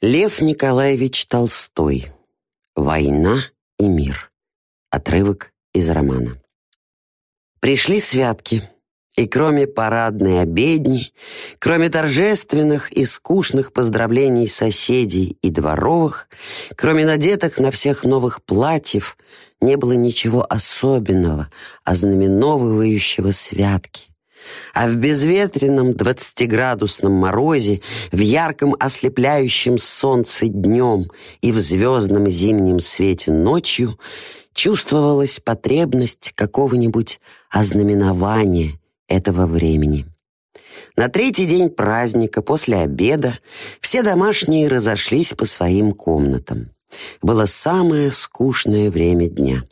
Лев Николаевич Толстой. «Война и мир». Отрывок из романа. Пришли святки, и кроме парадной обедни, кроме торжественных и скучных поздравлений соседей и дворовых, кроме надетых на всех новых платьев, не было ничего особенного, ознаменовывающего святки а в безветренном двадцатиградусном морозе, в ярком ослепляющем солнце днем и в звездном зимнем свете ночью чувствовалась потребность какого-нибудь ознаменования этого времени. На третий день праздника, после обеда, все домашние разошлись по своим комнатам. Было самое скучное время дня.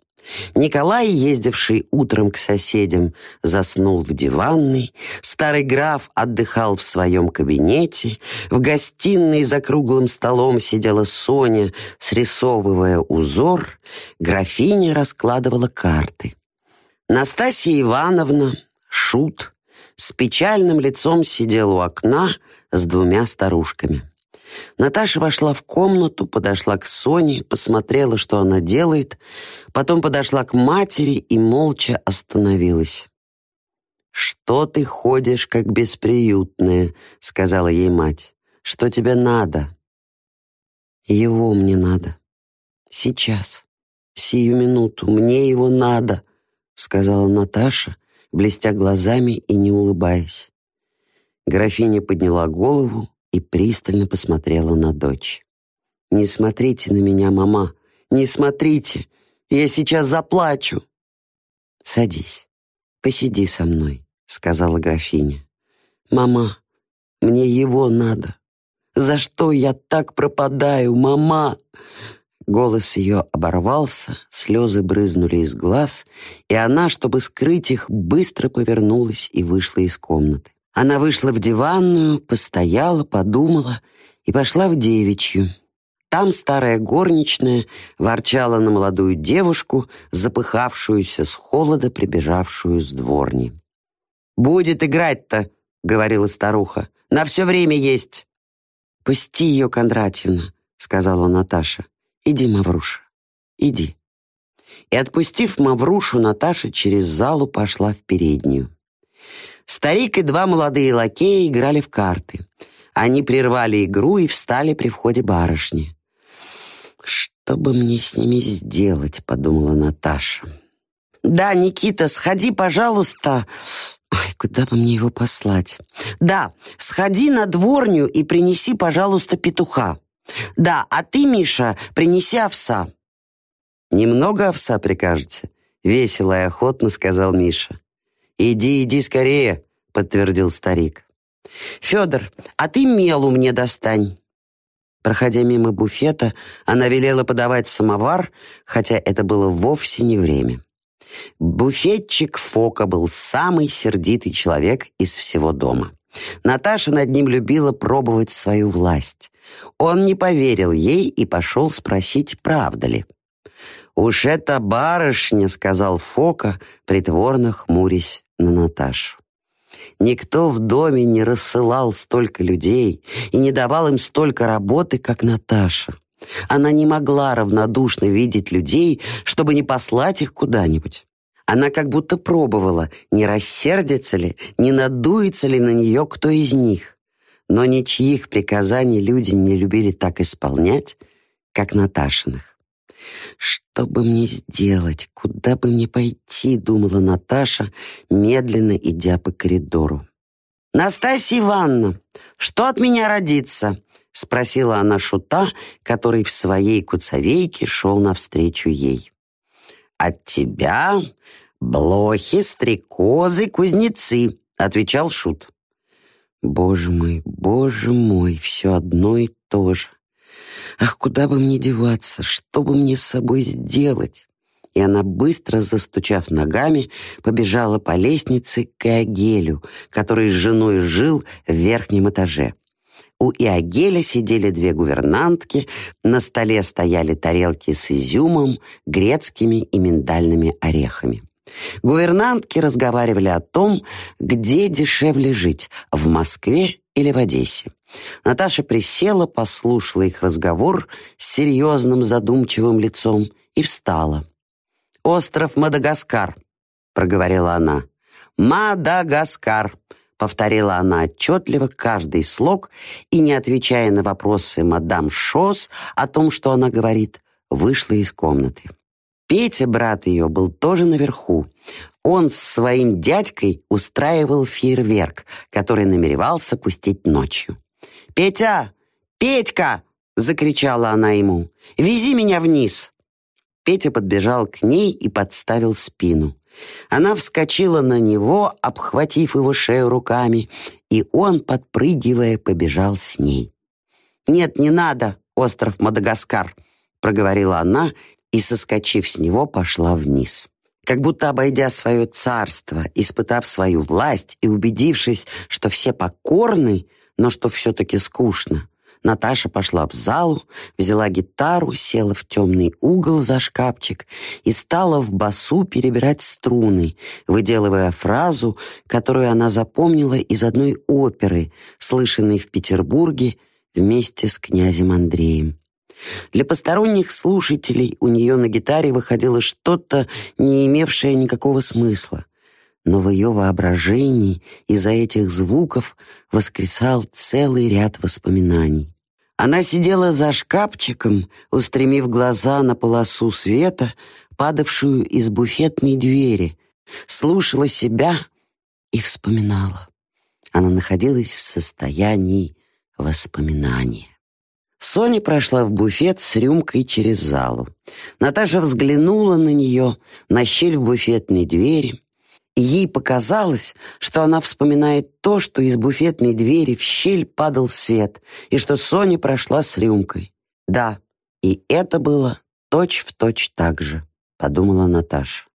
Николай, ездивший утром к соседям, заснул в диванной, старый граф отдыхал в своем кабинете, в гостиной за круглым столом сидела Соня, срисовывая узор, графиня раскладывала карты. Настасья Ивановна, шут, с печальным лицом сидел у окна с двумя старушками. Наташа вошла в комнату, подошла к Соне, посмотрела, что она делает, потом подошла к матери и молча остановилась. «Что ты ходишь, как бесприютная?» — сказала ей мать. «Что тебе надо?» «Его мне надо. Сейчас. Сию минуту. Мне его надо», — сказала Наташа, блестя глазами и не улыбаясь. Графиня подняла голову, и пристально посмотрела на дочь. «Не смотрите на меня, мама, не смотрите, я сейчас заплачу». «Садись, посиди со мной», — сказала графиня. «Мама, мне его надо. За что я так пропадаю, мама?» Голос ее оборвался, слезы брызнули из глаз, и она, чтобы скрыть их, быстро повернулась и вышла из комнаты. Она вышла в диванную, постояла, подумала и пошла в девичью. Там старая горничная ворчала на молодую девушку, запыхавшуюся с холода, прибежавшую с дворни. «Будет играть-то», — говорила старуха, — «на все время есть». «Пусти ее, Кондратьевна», — сказала Наташа. «Иди, Мавруша, иди». И, отпустив Маврушу, Наташа через залу пошла в переднюю. Старик и два молодые лакея играли в карты. Они прервали игру и встали при входе барышни. «Что бы мне с ними сделать?» — подумала Наташа. «Да, Никита, сходи, пожалуйста...» Ай, куда бы мне его послать? Да, сходи на дворню и принеси, пожалуйста, петуха. Да, а ты, Миша, принеси овса. Немного овса прикажете? Весело и охотно сказал Миша. «Иди, иди скорее», — подтвердил старик. «Федор, а ты мелу мне достань». Проходя мимо буфета, она велела подавать самовар, хотя это было вовсе не время. Буфетчик Фока был самый сердитый человек из всего дома. Наташа над ним любила пробовать свою власть. Он не поверил ей и пошел спросить, правда ли. «Уж эта барышня», — сказал Фока, притворно хмурясь на Наташу. Никто в доме не рассылал столько людей и не давал им столько работы, как Наташа. Она не могла равнодушно видеть людей, чтобы не послать их куда-нибудь. Она как будто пробовала, не рассердится ли, не надуется ли на нее кто из них. Но ничьих приказаний люди не любили так исполнять, как Наташиных. «Что бы мне сделать? Куда бы мне пойти?» — думала Наташа, медленно идя по коридору. «Настасья Ивановна, что от меня родится?» — спросила она шута, который в своей куцовейке шел навстречу ей. «От тебя блохи, стрекозы, кузнецы», — отвечал шут. «Боже мой, боже мой, все одно и то же. Ах, куда бы мне деваться, что бы мне с собой сделать? И она, быстро застучав ногами, побежала по лестнице к Иогелю, который с женой жил в верхнем этаже. У Иогеля сидели две гувернантки, на столе стояли тарелки с изюмом, грецкими и миндальными орехами. Гувернантки разговаривали о том, где дешевле жить, в Москве или в Одессе. Наташа присела, послушала их разговор с серьезным задумчивым лицом и встала. «Остров Мадагаскар», — проговорила она. «Мадагаскар», — повторила она отчетливо каждый слог и, не отвечая на вопросы мадам Шос о том, что она говорит, вышла из комнаты. Петя, брат ее, был тоже наверху. Он с своим дядькой устраивал фейерверк, который намеревался пустить ночью. «Петя! Петька!» — закричала она ему. «Вези меня вниз!» Петя подбежал к ней и подставил спину. Она вскочила на него, обхватив его шею руками, и он, подпрыгивая, побежал с ней. «Нет, не надо, остров Мадагаскар», — проговорила она и, соскочив с него, пошла вниз. Как будто обойдя свое царство, испытав свою власть и убедившись, что все покорны, но что все-таки скучно, Наташа пошла в залу, взяла гитару, села в темный угол за шкафчик и стала в басу перебирать струны, выделывая фразу, которую она запомнила из одной оперы, слышанной в Петербурге вместе с князем Андреем. Для посторонних слушателей у нее на гитаре выходило что-то, не имевшее никакого смысла. Но в ее воображении из-за этих звуков воскресал целый ряд воспоминаний. Она сидела за шкафчиком, устремив глаза на полосу света, падавшую из буфетной двери, слушала себя и вспоминала. Она находилась в состоянии воспоминания. Соня прошла в буфет с рюмкой через залу. Наташа взглянула на нее, на щель в буфетной двери. Ей показалось, что она вспоминает то, что из буфетной двери в щель падал свет, и что Соня прошла с рюмкой. Да, и это было точь-в-точь точь так же, подумала Наташа.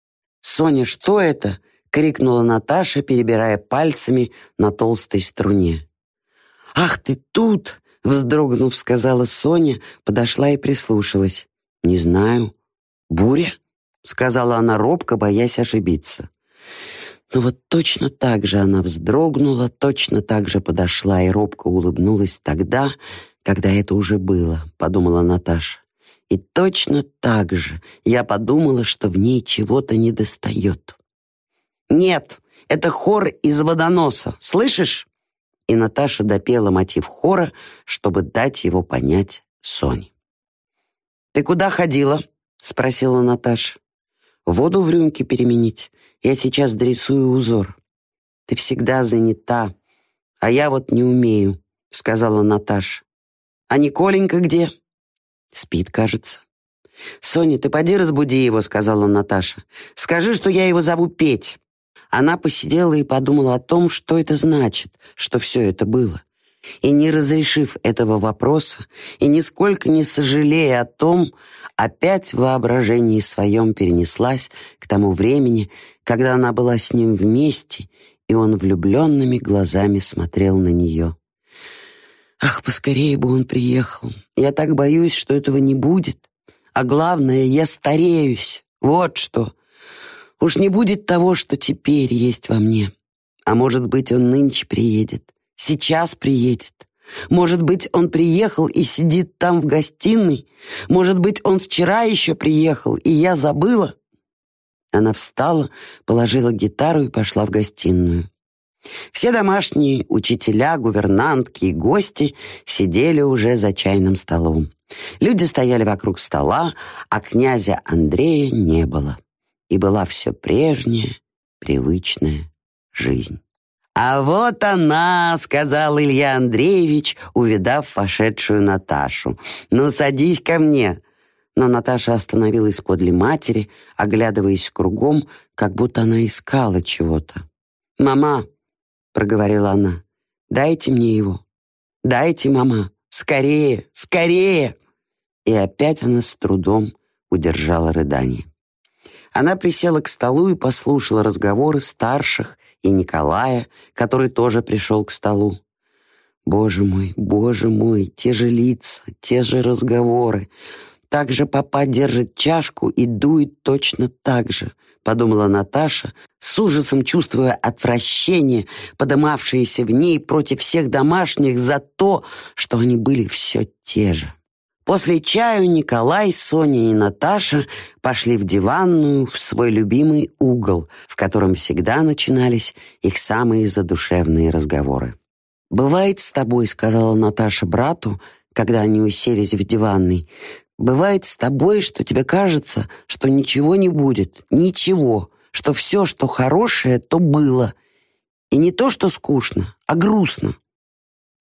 «Соня, что это?» — крикнула Наташа, перебирая пальцами на толстой струне. «Ах, ты тут!» Вздрогнув, сказала Соня, подошла и прислушалась. «Не знаю. Буря?» — сказала она робко, боясь ошибиться. Но вот точно так же она вздрогнула, точно так же подошла и робко улыбнулась тогда, когда это уже было, подумала Наташа. И точно так же я подумала, что в ней чего-то недостает. «Нет, это хор из водоноса, слышишь?» И Наташа допела мотив хора, чтобы дать его понять Соне. «Ты куда ходила?» — спросила Наташа. «Воду в рюмке переменить. Я сейчас дорисую узор». «Ты всегда занята, а я вот не умею», — сказала Наташа. «А Николенька где?» «Спит, кажется». «Соня, ты поди разбуди его», — сказала Наташа. «Скажи, что я его зову Петь». Она посидела и подумала о том, что это значит, что все это было. И не разрешив этого вопроса, и нисколько не сожалея о том, опять в воображении своем перенеслась к тому времени, когда она была с ним вместе, и он влюбленными глазами смотрел на нее. Ах, поскорее бы он приехал. Я так боюсь, что этого не будет. А главное, я стареюсь. Вот что. Уж не будет того, что теперь есть во мне. А может быть, он нынче приедет. Сейчас приедет. Может быть, он приехал и сидит там в гостиной. Может быть, он вчера еще приехал, и я забыла. Она встала, положила гитару и пошла в гостиную. Все домашние, учителя, гувернантки и гости сидели уже за чайным столом. Люди стояли вокруг стола, а князя Андрея не было и была все прежняя, привычная жизнь. «А вот она!» — сказал Илья Андреевич, увидав вошедшую Наташу. «Ну, садись ко мне!» Но Наташа остановилась подле матери, оглядываясь кругом, как будто она искала чего-то. «Мама!» — проговорила она. «Дайте мне его! Дайте, мама! Скорее! Скорее!» И опять она с трудом удержала рыдание. Она присела к столу и послушала разговоры старших и Николая, который тоже пришел к столу. Боже мой, боже мой, те же лица, те же разговоры. Так же папа держит чашку и дует точно так же, подумала Наташа, с ужасом чувствуя отвращение, подымавшееся в ней против всех домашних за то, что они были все те же. После чаю Николай, Соня и Наташа пошли в диванную, в свой любимый угол, в котором всегда начинались их самые задушевные разговоры. «Бывает с тобой», — сказала Наташа брату, когда они уселись в диванной, «бывает с тобой, что тебе кажется, что ничего не будет, ничего, что все, что хорошее, то было. И не то, что скучно, а грустно.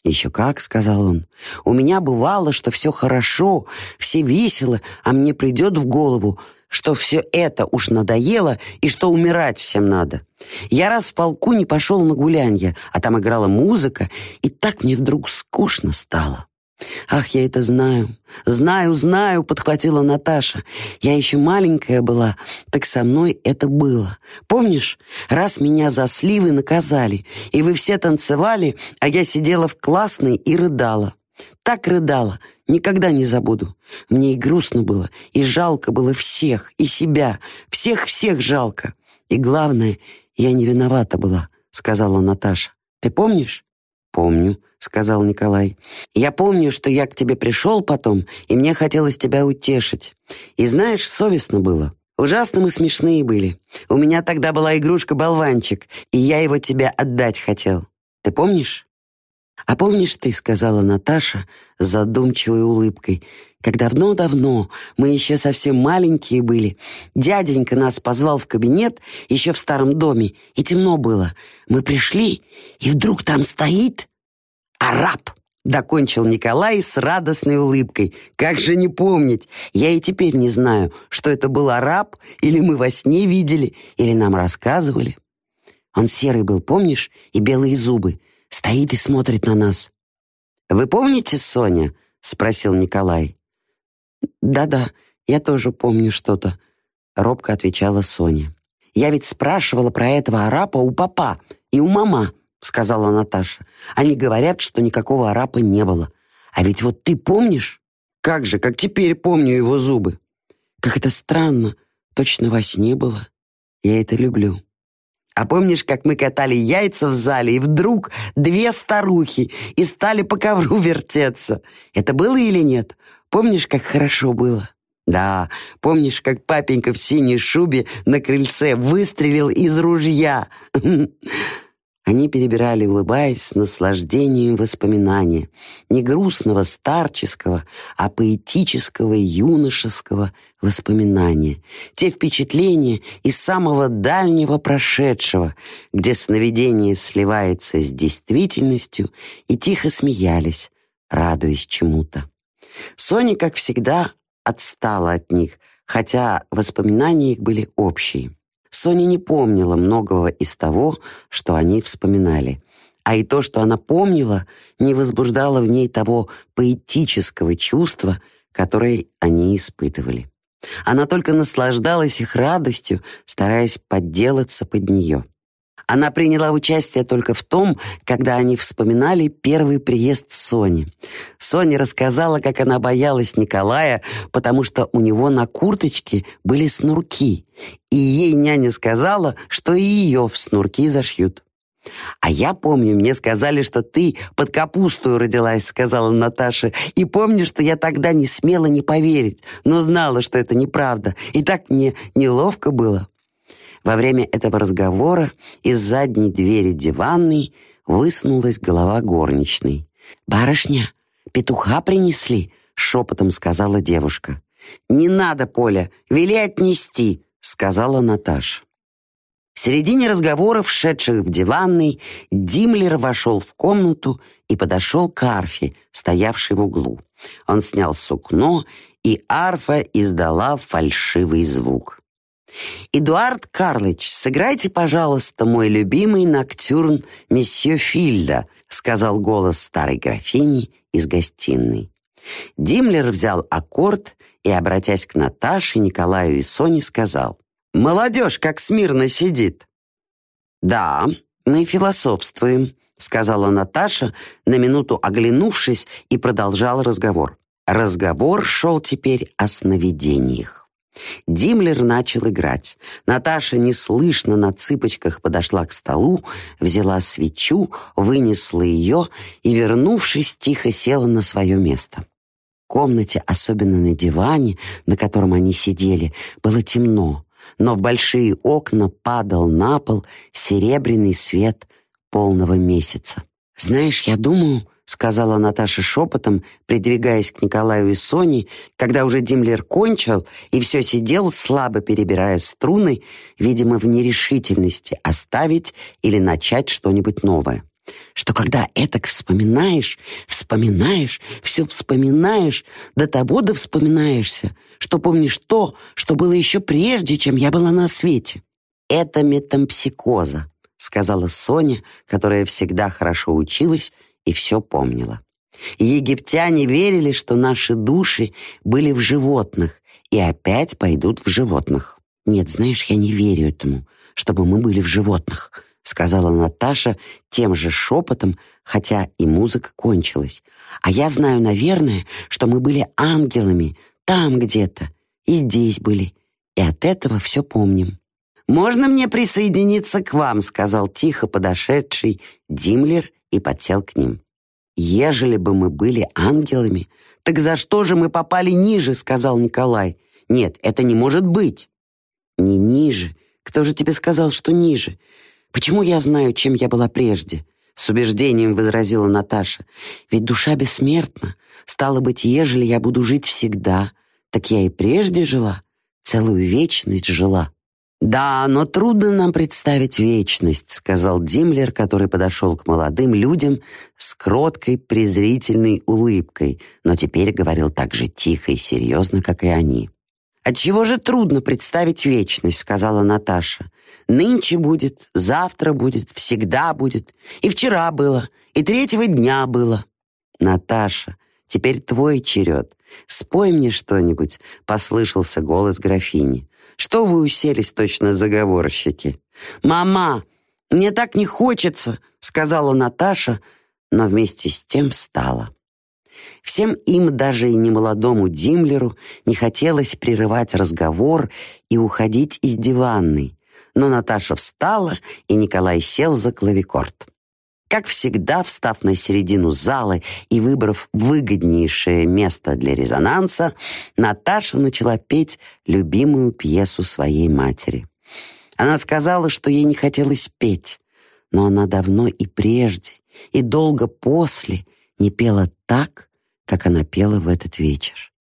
«Еще как», — сказал он. «У меня бывало, что все хорошо, все весело, а мне придет в голову, что все это уж надоело и что умирать всем надо. Я раз в полку не пошел на гулянье, а там играла музыка, и так мне вдруг скучно стало. «Ах, я это знаю, знаю, знаю», — подхватила Наташа. «Я еще маленькая была, так со мной это было. Помнишь, раз меня за сливы наказали, и вы все танцевали, а я сидела в классной и рыдала. Так рыдала, никогда не забуду. Мне и грустно было, и жалко было всех, и себя, всех-всех жалко. И главное, я не виновата была», — сказала Наташа. «Ты помнишь?» «Помню», — сказал Николай. «Я помню, что я к тебе пришел потом, и мне хотелось тебя утешить. И знаешь, совестно было. Ужасно мы смешные были. У меня тогда была игрушка-болванчик, и я его тебе отдать хотел. Ты помнишь?» «А помнишь ты, — сказала Наташа с задумчивой улыбкой, — как давно-давно, мы еще совсем маленькие были, дяденька нас позвал в кабинет, еще в старом доме, и темно было. Мы пришли, и вдруг там стоит араб!» Докончил Николай с радостной улыбкой. «Как же не помнить? Я и теперь не знаю, что это был араб, или мы во сне видели, или нам рассказывали. Он серый был, помнишь, и белые зубы. Стоит и смотрит на нас». «Вы помните, Соня?» — спросил Николай. «Да-да, я тоже помню что-то», — робко отвечала Соня. «Я ведь спрашивала про этого араба у папа и у мама». — сказала Наташа. «Они говорят, что никакого арапа не было. А ведь вот ты помнишь? Как же, как теперь помню его зубы. Как это странно, точно во сне было. Я это люблю». А помнишь, как мы катали яйца в зале, и вдруг две старухи и стали по ковру вертеться? Это было или нет? Помнишь, как хорошо было? Да, помнишь, как папенька в синей шубе на крыльце выстрелил из ружья? Они перебирали, улыбаясь, наслаждением воспоминания, не грустного, старческого, а поэтического, юношеского воспоминания. Те впечатления из самого дальнего прошедшего, где сновидение сливается с действительностью, и тихо смеялись, радуясь чему-то. Соня, как всегда, отстала от них, хотя воспоминания их были общие. Соня не помнила многого из того, что они вспоминали. А и то, что она помнила, не возбуждало в ней того поэтического чувства, которое они испытывали. Она только наслаждалась их радостью, стараясь подделаться под нее. Она приняла участие только в том, когда они вспоминали первый приезд Сони. Соня рассказала, как она боялась Николая, потому что у него на курточке были снурки, и ей няня сказала, что и ее в снурки зашьют. «А я помню, мне сказали, что ты под капусту родилась», — сказала Наташа. «И помню, что я тогда не смела не поверить, но знала, что это неправда. И так мне неловко было». Во время этого разговора из задней двери диванной высунулась голова горничной. «Барышня, петуха принесли», — шепотом сказала девушка. «Не надо, Поля, вели отнести», — сказала Наташа. В середине разговора, вшедших в диванный, Димлер вошел в комнату и подошел к арфе, стоявшей в углу. Он снял сукно, и арфа издала фальшивый звук. «Эдуард Карлыч, сыграйте, пожалуйста, мой любимый ноктюрн месье Фильда», сказал голос старой графини из гостиной. Димлер взял аккорд и, обратясь к Наташе, Николаю и Соне, сказал, «Молодежь как смирно сидит». «Да, мы философствуем», — сказала Наташа, на минуту оглянувшись, и продолжал разговор. Разговор шел теперь о сновидениях. Димлер начал играть. Наташа неслышно на цыпочках подошла к столу, взяла свечу, вынесла ее и, вернувшись, тихо села на свое место. В комнате, особенно на диване, на котором они сидели, было темно, но в большие окна падал на пол серебряный свет полного месяца. «Знаешь, я думаю, сказала Наташа шепотом, придвигаясь к Николаю и Соне, когда уже Димлер кончил и все сидел, слабо перебирая струны, видимо, в нерешительности оставить или начать что-нибудь новое. Что когда этак вспоминаешь, вспоминаешь, все вспоминаешь, до того да вспоминаешься, что помнишь то, что было еще прежде, чем я была на свете. Это метампсикоза, сказала Соня, которая всегда хорошо училась и все помнила. Египтяне верили, что наши души были в животных и опять пойдут в животных. Нет, знаешь, я не верю этому, чтобы мы были в животных, сказала Наташа тем же шепотом, хотя и музыка кончилась. А я знаю, наверное, что мы были ангелами там где-то и здесь были, и от этого все помним. «Можно мне присоединиться к вам?» — сказал тихо подошедший Димлер и подсел к ним. «Ежели бы мы были ангелами, так за что же мы попали ниже?» — сказал Николай. «Нет, это не может быть». «Не ниже. Кто же тебе сказал, что ниже? Почему я знаю, чем я была прежде?» С убеждением возразила Наташа. «Ведь душа бессмертна. Стало быть, ежели я буду жить всегда, так я и прежде жила, целую вечность жила». «Да, но трудно нам представить вечность», — сказал Димлер, который подошел к молодым людям с кроткой, презрительной улыбкой, но теперь говорил так же тихо и серьезно, как и они. «Отчего же трудно представить вечность?» — сказала Наташа. «Нынче будет, завтра будет, всегда будет, и вчера было, и третьего дня было». «Наташа, теперь твой черед. Спой мне что-нибудь», — послышался голос графини. Что вы уселись точно заговорщики? Мама, мне так не хочется, сказала Наташа, но вместе с тем встала. Всем им, даже и немолодому Димлеру, не хотелось прерывать разговор и уходить из диванной, но Наташа встала, и Николай сел за клавикорд. Как всегда, встав на середину зала и выбрав выгоднейшее место для резонанса, Наташа начала петь любимую пьесу своей матери. Она сказала, что ей не хотелось петь, но она давно и прежде, и долго после не пела так, как она пела в этот вечер.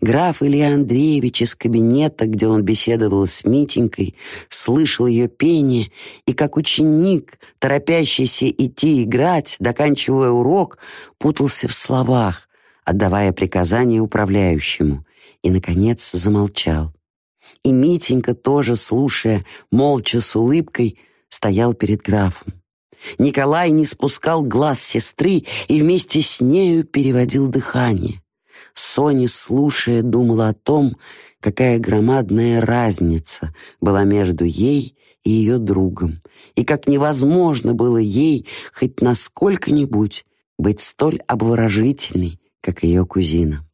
Граф Илья Андреевич из кабинета, где он беседовал с Митенькой, слышал ее пение и, как ученик, торопящийся идти играть, доканчивая урок, путался в словах, отдавая приказания управляющему, и, наконец, замолчал. И Митенька, тоже слушая, молча с улыбкой, стоял перед графом. Николай не спускал глаз сестры и вместе с нею переводил дыхание. Соня, слушая, думала о том, какая громадная разница была между ей и ее другом, и как невозможно было ей хоть насколько-нибудь быть столь обворожительной, как ее кузина.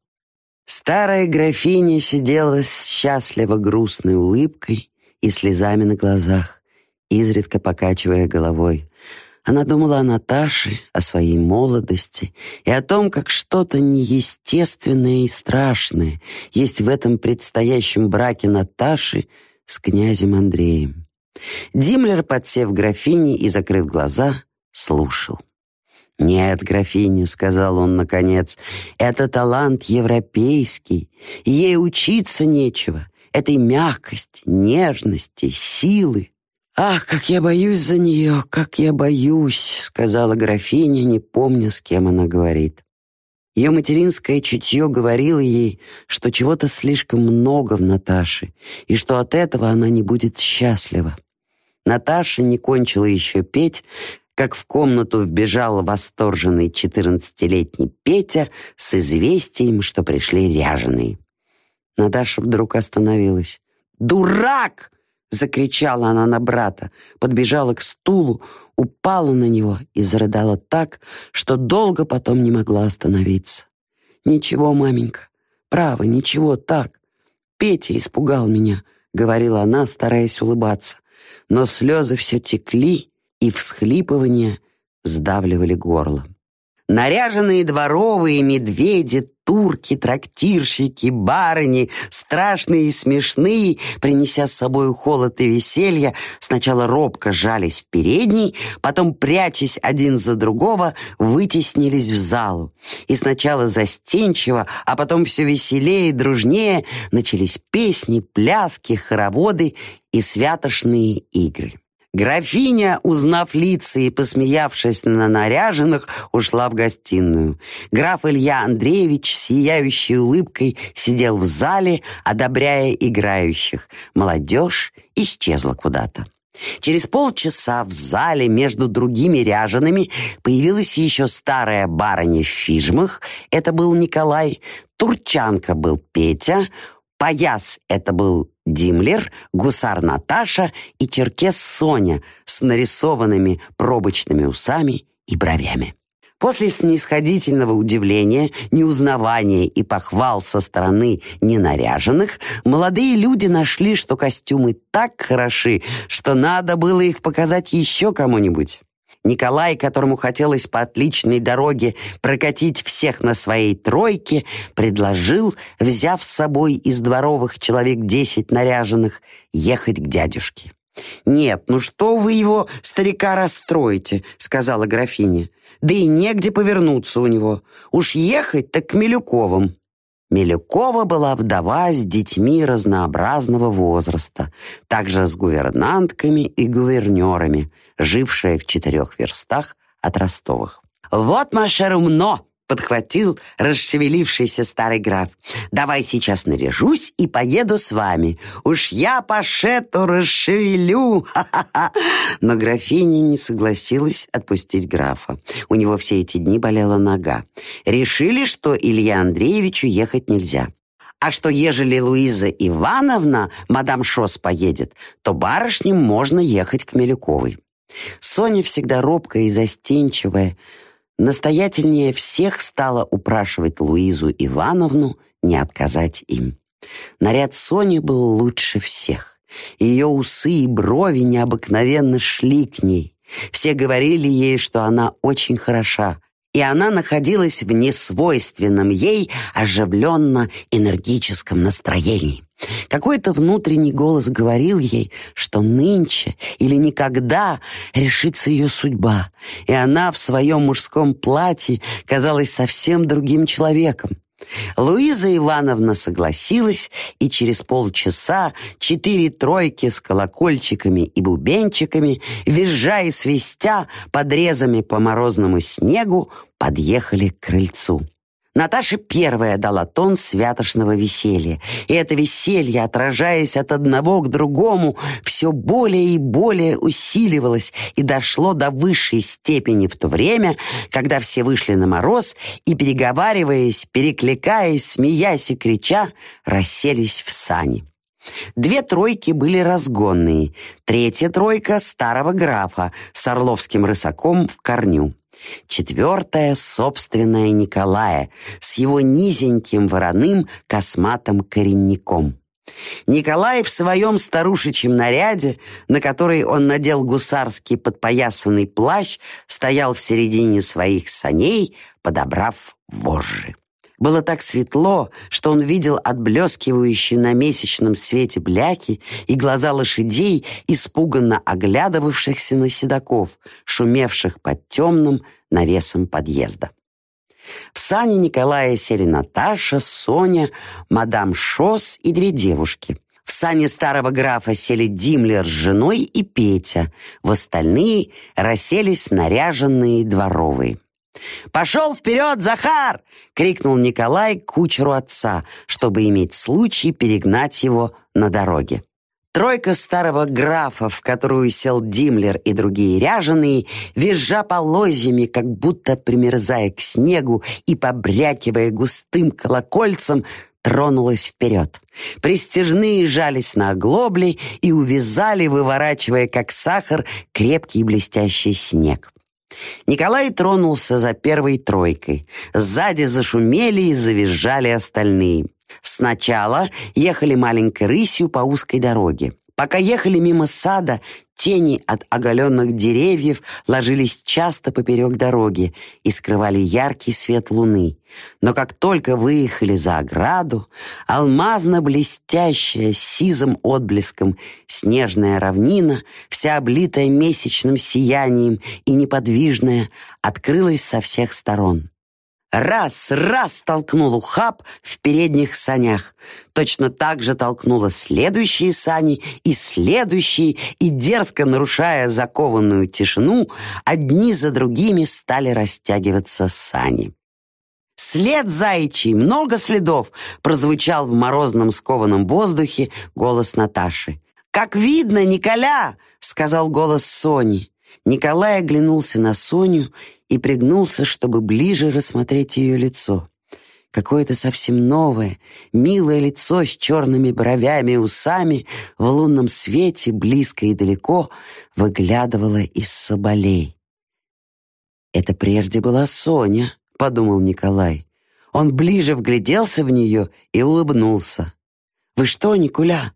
Старая графиня сидела с счастливо грустной улыбкой и слезами на глазах, изредка покачивая головой. Она думала о Наташе, о своей молодости и о том, как что-то неестественное и страшное есть в этом предстоящем браке Наташи с князем Андреем. Димлер, подсев графине и закрыв глаза, слушал. «Нет, графиня», — сказал он наконец, — «это талант европейский, ей учиться нечего, этой мягкости, нежности, силы. «Ах, как я боюсь за нее, как я боюсь», — сказала графиня, не помня, с кем она говорит. Ее материнское чутье говорило ей, что чего-то слишком много в Наташе, и что от этого она не будет счастлива. Наташа не кончила еще петь, как в комнату вбежал восторженный четырнадцатилетний Петя с известием, что пришли ряженые. Наташа вдруг остановилась. «Дурак!» Закричала она на брата, подбежала к стулу, упала на него и зарыдала так, что долго потом не могла остановиться. «Ничего, маменька, право, ничего, так. Петя испугал меня», — говорила она, стараясь улыбаться. Но слезы все текли, и всхлипывания сдавливали горло. Наряженные дворовые медведи, турки, трактирщики, барыни, страшные и смешные, принеся с собой холод и веселье, сначала робко жались в передней, потом, прячась один за другого, вытеснились в залу. И сначала застенчиво, а потом все веселее и дружнее начались песни, пляски, хороводы и святошные игры. Графиня, узнав лица и посмеявшись на наряженных, ушла в гостиную. Граф Илья Андреевич, сияющей улыбкой, сидел в зале, одобряя играющих. Молодежь исчезла куда-то. Через полчаса в зале между другими ряжеными появилась еще старая барыня в фижмах, это был Николай, турчанка был Петя, Пояс — это был Димлер, гусар Наташа и черкес Соня с нарисованными пробочными усами и бровями. После снисходительного удивления, неузнавания и похвал со стороны ненаряженных, молодые люди нашли, что костюмы так хороши, что надо было их показать еще кому-нибудь. Николай, которому хотелось по отличной дороге прокатить всех на своей тройке, предложил, взяв с собой из дворовых человек десять наряженных, ехать к дядюшке. «Нет, ну что вы его, старика, расстроите?» — сказала графиня. «Да и негде повернуться у него. Уж ехать так к Милюковым». Милюкова была вдова с детьми разнообразного возраста, также с гувернантками и гувернерами, жившая в четырех верстах от Ростовых. «Вот, Машер, умно!» Подхватил расшевелившийся старый граф. «Давай сейчас наряжусь и поеду с вами. Уж я по шету расшевелю!» Но графиня не согласилась отпустить графа. У него все эти дни болела нога. Решили, что Илья Андреевичу ехать нельзя. А что ежели Луиза Ивановна, мадам Шос, поедет, то барышням можно ехать к Милюковой. Соня всегда робкая и застенчивая, настоятельнее всех стала упрашивать Луизу Ивановну не отказать им. Наряд Сони был лучше всех. Ее усы и брови необыкновенно шли к ней. Все говорили ей, что она очень хороша, и она находилась в несвойственном ей оживленно-энергическом настроении. Какой-то внутренний голос говорил ей, что нынче или никогда решится ее судьба, и она в своем мужском платье казалась совсем другим человеком. Луиза Ивановна согласилась, и через полчаса четыре тройки с колокольчиками и бубенчиками, визжа и свистя подрезами по морозному снегу, подъехали к крыльцу. Наташа первая дала тон святошного веселья, и это веселье, отражаясь от одного к другому, все более и более усиливалось и дошло до высшей степени в то время, когда все вышли на мороз и, переговариваясь, перекликаясь, смеясь и крича, расселись в сани. Две тройки были разгонные, третья тройка старого графа с орловским рысаком в корню. Четвертая — собственная Николая с его низеньким вороным косматым коренником. Николай в своем старушечьем наряде, на который он надел гусарский подпоясанный плащ, стоял в середине своих саней, подобрав вожжи. Было так светло, что он видел отблескивающие на месячном свете бляки и глаза лошадей, испуганно оглядывавшихся на седаков, шумевших под темным навесом подъезда. В сане Николая сели Наташа, Соня, мадам Шос и две девушки. В сане старого графа сели Димлер с женой и Петя. В остальные расселись наряженные дворовые. «Пошел вперед, Захар!» — крикнул Николай кучеру отца, чтобы иметь случай перегнать его на дороге. Тройка старого графа, в которую сел Димлер и другие ряженые, визжа полозьями, как будто примерзая к снегу и побрякивая густым колокольцем, тронулась вперед. Пристежные жались на оглобли и увязали, выворачивая, как сахар, крепкий блестящий снег. Николай тронулся за первой тройкой. Сзади зашумели и завизжали остальные. Сначала ехали маленькой рысью по узкой дороге. Пока ехали мимо сада, тени от оголенных деревьев ложились часто поперек дороги и скрывали яркий свет луны. Но как только выехали за ограду, алмазно-блестящая сизым отблеском снежная равнина, вся облитая месячным сиянием и неподвижная, открылась со всех сторон. Раз, раз толкнул ухаб в передних санях. Точно так же толкнула следующие сани и следующие, и дерзко нарушая закованную тишину, одни за другими стали растягиваться сани. «След заячий! Много следов!» прозвучал в морозном скованном воздухе голос Наташи. «Как видно, Николя!» — сказал голос Сони. Николай оглянулся на Соню и пригнулся, чтобы ближе рассмотреть ее лицо. Какое-то совсем новое, милое лицо с черными бровями и усами в лунном свете, близко и далеко, выглядывало из соболей. «Это прежде была Соня», — подумал Николай. Он ближе вгляделся в нее и улыбнулся. «Вы что, Никуля?»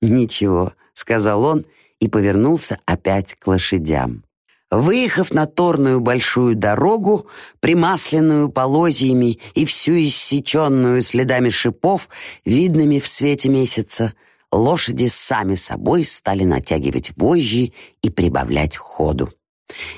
«Ничего», — сказал он и повернулся опять к лошадям. Выехав на торную большую дорогу, примасленную полозьями и всю иссеченную следами шипов, видными в свете месяца, лошади сами собой стали натягивать вожжи и прибавлять ходу.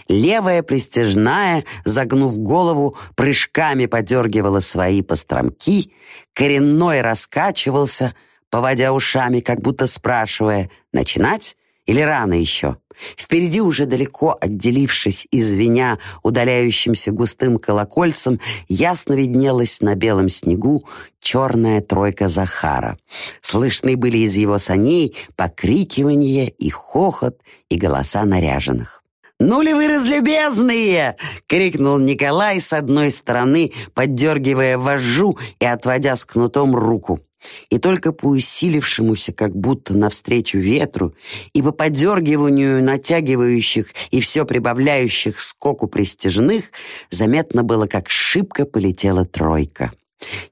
Левая пристежная, загнув голову, прыжками подергивала свои постромки, коренной раскачивался, поводя ушами, как будто спрашивая «начинать или рано еще?» Впереди, уже далеко отделившись и звеня удаляющимся густым колокольцем, ясно виднелась на белом снегу черная тройка Захара. Слышны были из его саней покрикивание и хохот, и голоса наряженных. «Ну ли вы разлюбезные!» — крикнул Николай с одной стороны, поддергивая вожжу и отводя с кнутом руку. И только по усилившемуся как будто навстречу ветру и по подергиванию натягивающих и все прибавляющих скоку пристежных заметно было, как шибко полетела тройка.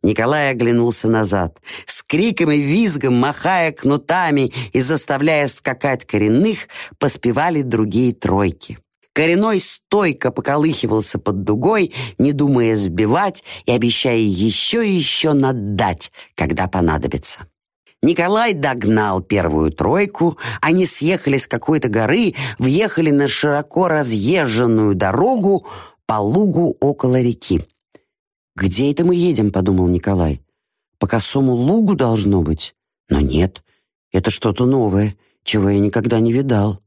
Николай оглянулся назад. С криком и визгом, махая кнутами и заставляя скакать коренных, поспевали другие тройки. Коренной стойко поколыхивался под дугой, не думая сбивать и обещая еще и еще наддать, когда понадобится. Николай догнал первую тройку, они съехали с какой-то горы, въехали на широко разъезженную дорогу по лугу около реки. «Где это мы едем?» — подумал Николай. «По косому лугу должно быть?» Но нет, это что-то новое, чего я никогда не видал.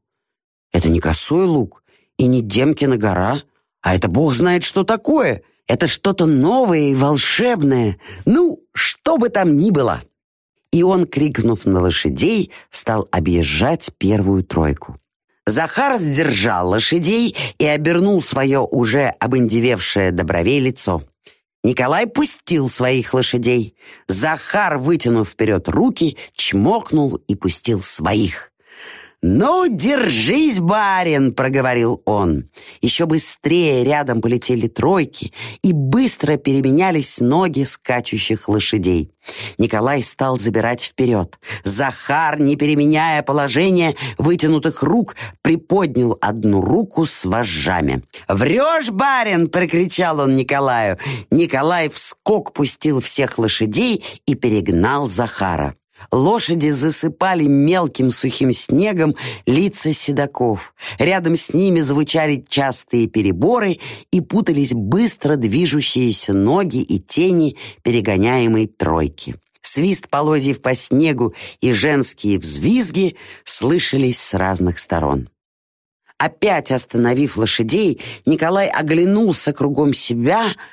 Это не косой луг, и не Демкина гора, а это бог знает, что такое. Это что-то новое и волшебное. Ну, что бы там ни было. И он, крикнув на лошадей, стал объезжать первую тройку. Захар сдержал лошадей и обернул свое уже обындевевшее добровей лицо. Николай пустил своих лошадей. Захар, вытянув вперед руки, чмокнул и пустил своих. «Ну, держись, барин!» — проговорил он. Еще быстрее рядом полетели тройки, и быстро переменялись ноги скачущих лошадей. Николай стал забирать вперед. Захар, не переменяя положение вытянутых рук, приподнял одну руку с вожжами. «Врешь, барин!» — прокричал он Николаю. Николай вскок пустил всех лошадей и перегнал Захара. Лошади засыпали мелким сухим снегом лица седаков. Рядом с ними звучали частые переборы и путались быстро движущиеся ноги и тени перегоняемой тройки. Свист полозьев по снегу и женские взвизги слышались с разных сторон. Опять остановив лошадей, Николай оглянулся кругом себя —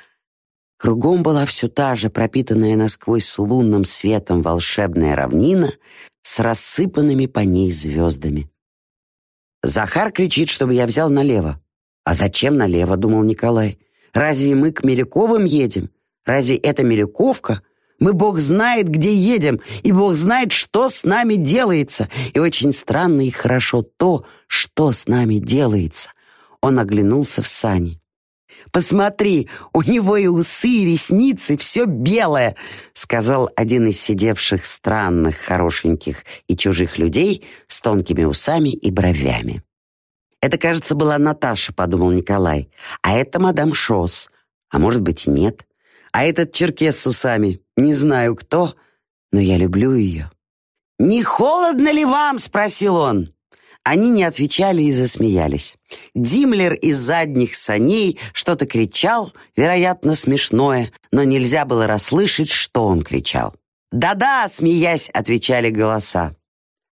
Кругом была все та же пропитанная насквозь лунным светом волшебная равнина с рассыпанными по ней звездами. Захар кричит, чтобы я взял налево. А зачем налево, думал Николай. Разве мы к Меляковым едем? Разве это Меляковка? Мы Бог знает, где едем, и Бог знает, что с нами делается. И очень странно и хорошо то, что с нами делается. Он оглянулся в сани. Посмотри, у него и усы, и ресницы, все белое», сказал один из сидевших странных, хорошеньких и чужих людей с тонкими усами и бровями. «Это, кажется, была Наташа», — подумал Николай. «А это мадам Шос. А может быть, и нет. А этот черкес с усами. Не знаю, кто, но я люблю ее». «Не холодно ли вам?» — спросил он. Они не отвечали и засмеялись. Димлер из задних саней что-то кричал, вероятно, смешное, но нельзя было расслышать, что он кричал. «Да-да», — смеясь, отвечали голоса.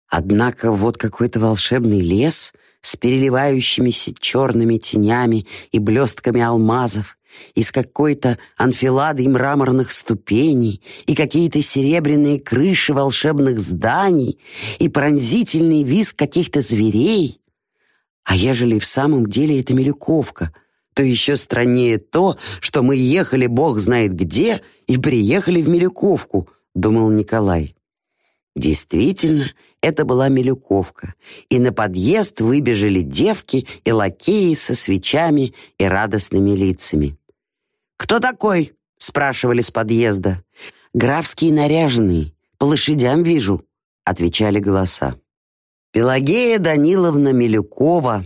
Однако вот какой-то волшебный лес с переливающимися черными тенями и блестками алмазов, из какой-то анфилады мраморных ступеней, и какие-то серебряные крыши волшебных зданий, и пронзительный визг каких-то зверей. А ежели в самом деле это Милюковка, то еще страннее то, что мы ехали бог знает где и приехали в Милюковку, думал Николай. Действительно, это была Милюковка, и на подъезд выбежали девки и лакеи со свечами и радостными лицами. «Кто такой?» — спрашивали с подъезда. «Графский наряженный, по лошадям вижу», — отвечали голоса. Пелагея Даниловна Милюкова,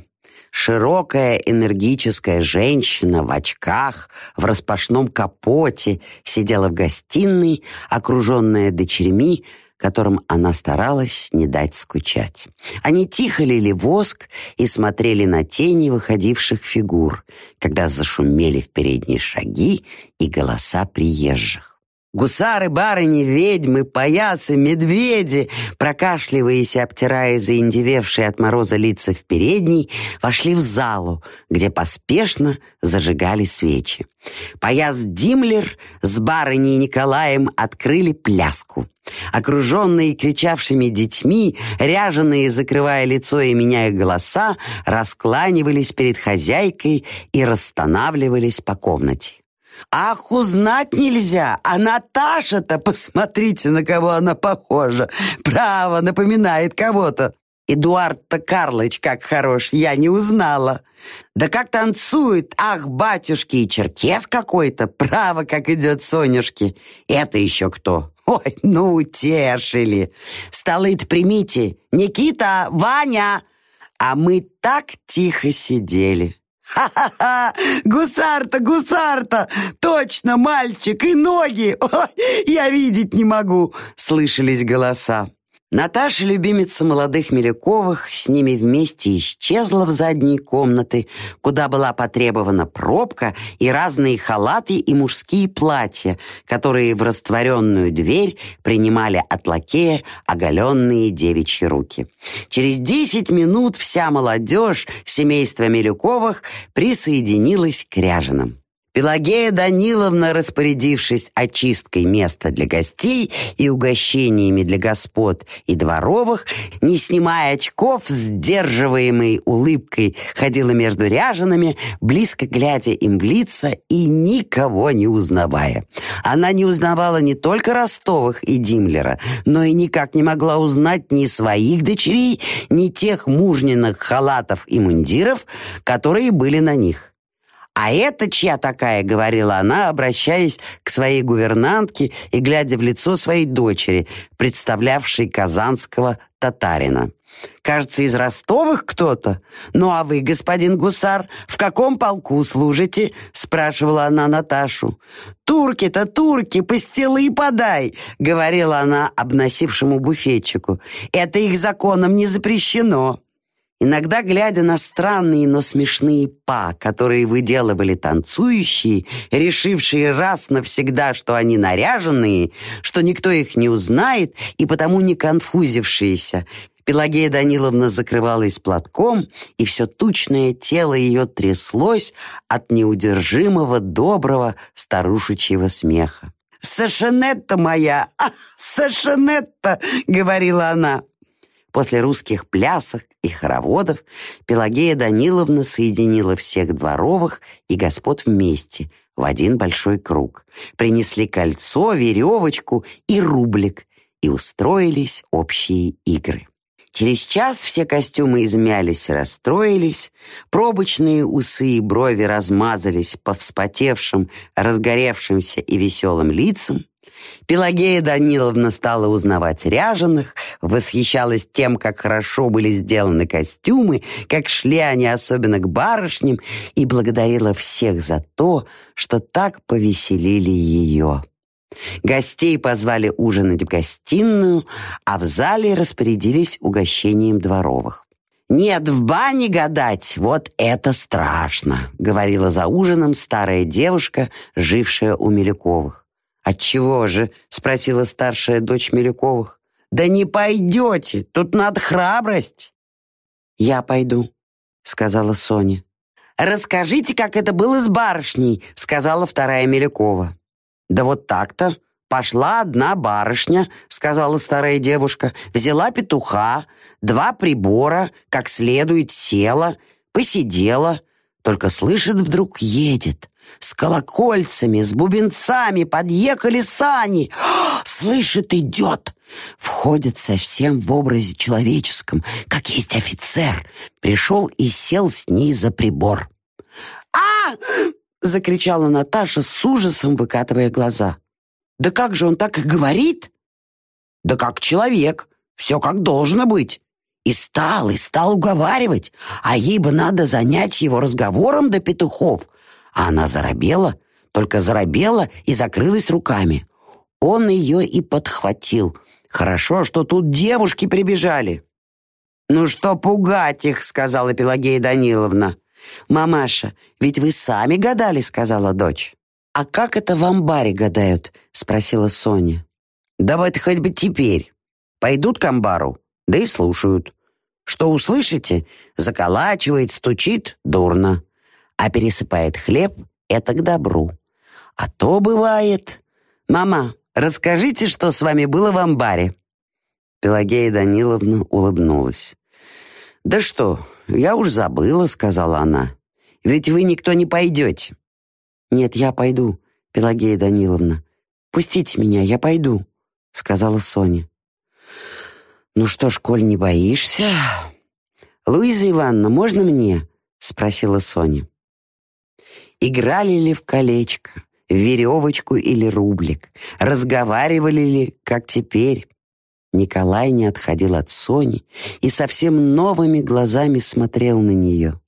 широкая энергическая женщина в очках, в распашном капоте, сидела в гостиной, окруженная дочерьми, которым она старалась не дать скучать. Они тихо лили воск и смотрели на тени выходивших фигур, когда зашумели в передние шаги и голоса приезжих. Гусары, барыни, ведьмы, паясы, медведи, прокашливаясь и обтирая заиндевевшие от мороза лица в передней, вошли в залу, где поспешно зажигали свечи. Паяс Димлер с барыней Николаем открыли пляску. Окруженные кричавшими детьми, ряженые, закрывая лицо и меняя голоса, раскланивались перед хозяйкой и расстанавливались по комнате. Ах, узнать нельзя, а Наташа-то, посмотрите, на кого она похожа. Право, напоминает кого-то. Эдуард-то Карлыч как хорош, я не узнала. Да как танцует, ах, батюшки, и черкес какой-то, право, как идет Сонюшки. Это еще кто? Ой, ну утешили. Столы-то примите. Никита, Ваня. А мы так тихо сидели. Ха-ха-ха! Гусар-то, гусар-то! Точно, мальчик, и ноги! Ой, я видеть не могу!» Слышались голоса. Наташа, любимица молодых Миляковых, с ними вместе исчезла в задние комнаты, куда была потребована пробка и разные халаты и мужские платья, которые в растворенную дверь принимали от лакея оголенные девичьи руки. Через десять минут вся молодежь семейства Милюковых присоединилась к ряженым. Пелагея Даниловна, распорядившись очисткой места для гостей и угощениями для господ и дворовых, не снимая очков, сдерживаемой улыбкой, ходила между ряжеными, близко глядя им в лица и никого не узнавая. Она не узнавала не только Ростовых и Димлера, но и никак не могла узнать ни своих дочерей, ни тех мужниных халатов и мундиров, которые были на них. «А это чья такая?» — говорила она, обращаясь к своей гувернантке и глядя в лицо своей дочери, представлявшей казанского татарина. «Кажется, из Ростовых кто-то? Ну а вы, господин гусар, в каком полку служите?» — спрашивала она Наташу. «Турки-то турки, постелы подай!» — говорила она обносившему буфетчику. «Это их законом не запрещено». Иногда, глядя на странные, но смешные па, которые выделывали танцующие, решившие раз навсегда, что они наряженные, что никто их не узнает, и потому не конфузившиеся, Пелагея Даниловна закрывалась платком, и все тучное тело ее тряслось от неудержимого доброго старушечьего смеха. «Сашенетта моя! А, Сашенетта!» — говорила она. После русских плясок и хороводов Пелагея Даниловна соединила всех дворовых и господ вместе в один большой круг. Принесли кольцо, веревочку и рублик и устроились общие игры. Через час все костюмы измялись и расстроились, пробочные усы и брови размазались по вспотевшим, разгоревшимся и веселым лицам. Пелагея Даниловна стала узнавать ряженых, восхищалась тем, как хорошо были сделаны костюмы, как шли они особенно к барышням, и благодарила всех за то, что так повеселили ее. Гостей позвали ужинать в гостиную, а в зале распорядились угощением дворовых. «Нет, в бане гадать, вот это страшно», — говорила за ужином старая девушка, жившая у Милюковых. «Отчего же?» — спросила старшая дочь Милюковых. «Да не пойдете, тут надо храбрость». «Я пойду», — сказала Соня. «Расскажите, как это было с барышней», — сказала вторая Милюкова. «Да вот так-то. Пошла одна барышня», — сказала старая девушка, «взяла петуха, два прибора, как следует села, посидела, только слышит вдруг едет. С колокольцами, с бубенцами подъехали сани. Слышит, идет. Входит совсем в образе человеческом, как есть офицер. Пришел и сел с ней за прибор. «А!» — закричала Наташа с ужасом, выкатывая глаза. «Да как же он так и говорит?» «Да как человек, все как должно быть». И стал, и стал уговаривать, а ей бы надо занять его разговором до петухов. А она заробела, только заробела и закрылась руками. Он ее и подхватил. Хорошо, что тут девушки прибежали. «Ну что пугать их», — сказала Пелагея Даниловна. «Мамаша, ведь вы сами гадали», — сказала дочь. «А как это в амбаре гадают?» — спросила Соня. «Да вот хоть бы теперь. Пойдут к амбару, да и слушают. Что услышите, заколачивает, стучит — дурно. А пересыпает хлеб — это к добру. А то бывает... Мама, расскажите, что с вами было в амбаре». Пелагея Даниловна улыбнулась. «Да что, я уж забыла», — сказала она. «Ведь вы никто не пойдете». «Нет, я пойду, Пелагея Даниловна. Пустите меня, я пойду», — сказала Соня. «Ну что ж, коль не боишься...» «Луиза Ивановна, можно мне?» — спросила Соня. Играли ли в колечко, в веревочку или рублик? Разговаривали ли, как теперь? Николай не отходил от Сони и совсем новыми глазами смотрел на нее.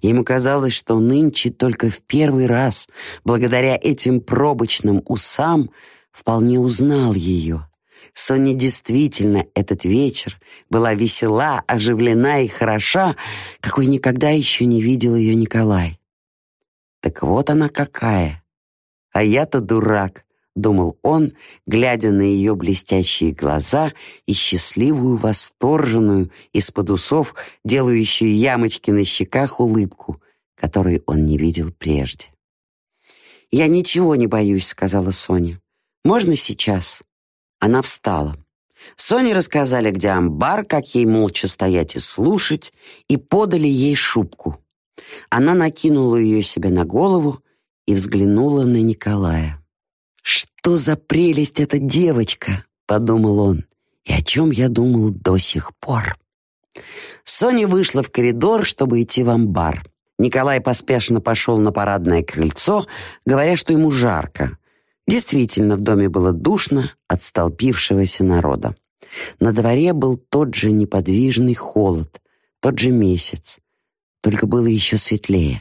Ему казалось, что нынче только в первый раз, благодаря этим пробочным усам, вполне узнал ее. Соня действительно этот вечер была весела, оживлена и хороша, какой никогда еще не видел ее Николай. Так вот она какая. А я-то дурак, — думал он, глядя на ее блестящие глаза и счастливую, восторженную, из-под усов, делающую ямочки на щеках улыбку, которой он не видел прежде. «Я ничего не боюсь», — сказала Соня. «Можно сейчас?» Она встала. Соне рассказали, где амбар, как ей молча стоять и слушать, и подали ей шубку. Она накинула ее себе на голову и взглянула на Николая. «Что за прелесть эта девочка?» — подумал он. «И о чем я думал до сих пор?» Соня вышла в коридор, чтобы идти в амбар. Николай поспешно пошел на парадное крыльцо, говоря, что ему жарко. Действительно, в доме было душно от столпившегося народа. На дворе был тот же неподвижный холод, тот же месяц, только было еще светлее.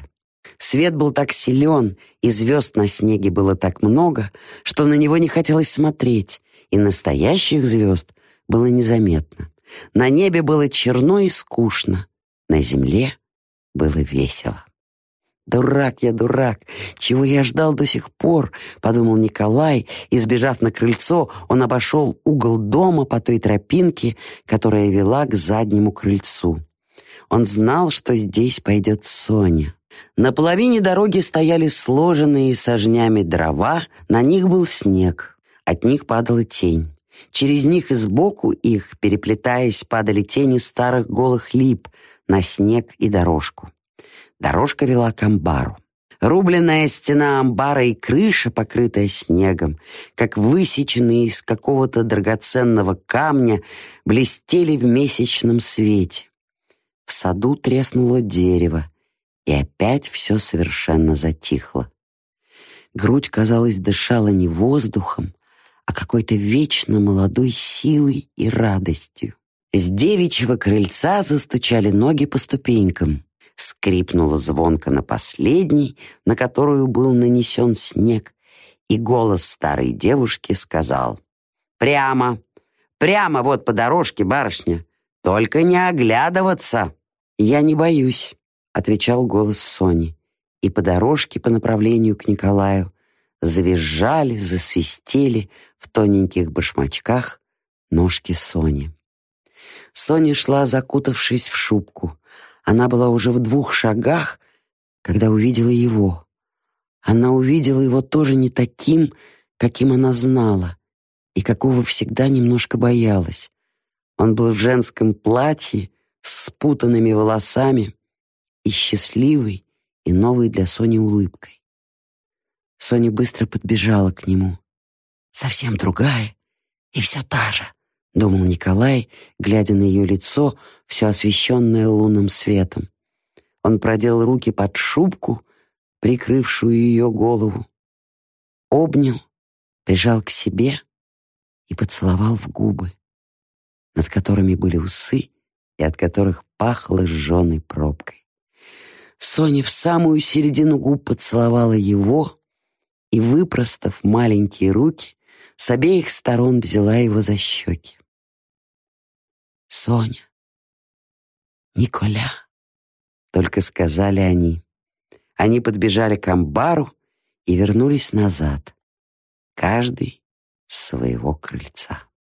Свет был так силен, и звезд на снеге было так много, что на него не хотелось смотреть, и настоящих звезд было незаметно. На небе было черно и скучно, на земле было весело. «Дурак я, дурак! Чего я ждал до сих пор?» — подумал Николай, и, сбежав на крыльцо, он обошел угол дома по той тропинке, которая вела к заднему крыльцу. Он знал, что здесь пойдет Соня. На половине дороги стояли сложенные сожнями дрова, на них был снег, от них падала тень. Через них и сбоку их, переплетаясь, падали тени старых голых лип на снег и дорожку. Дорожка вела к амбару. Рубленная стена амбара и крыша, покрытая снегом, как высеченные из какого-то драгоценного камня, блестели в месячном свете. В саду треснуло дерево, и опять все совершенно затихло. Грудь, казалось, дышала не воздухом, а какой-то вечно молодой силой и радостью. С девичьего крыльца застучали ноги по ступенькам. Скрипнула звонко на последней, на которую был нанесен снег, и голос старой девушки сказал «Прямо, прямо вот по дорожке, барышня, только не оглядываться!» «Я не боюсь», — отвечал голос Сони, и по дорожке по направлению к Николаю завизжали, засвистели в тоненьких башмачках ножки Сони. Соня шла, закутавшись в шубку. Она была уже в двух шагах, когда увидела его. Она увидела его тоже не таким, каким она знала, и какого всегда немножко боялась. Он был в женском платье, с спутанными волосами и счастливый и новой для Сони улыбкой. Соня быстро подбежала к нему. «Совсем другая и все та же», — думал Николай, глядя на ее лицо, все освещенное лунным светом. Он продел руки под шубку, прикрывшую ее голову, обнял, прижал к себе и поцеловал в губы, над которыми были усы и от которых пахло сжженной пробкой. Соня в самую середину губ поцеловала его и, выпростав маленькие руки, с обеих сторон взяла его за щеки. «Соня! Николя!» — только сказали они. Они подбежали к амбару и вернулись назад, каждый с своего крыльца.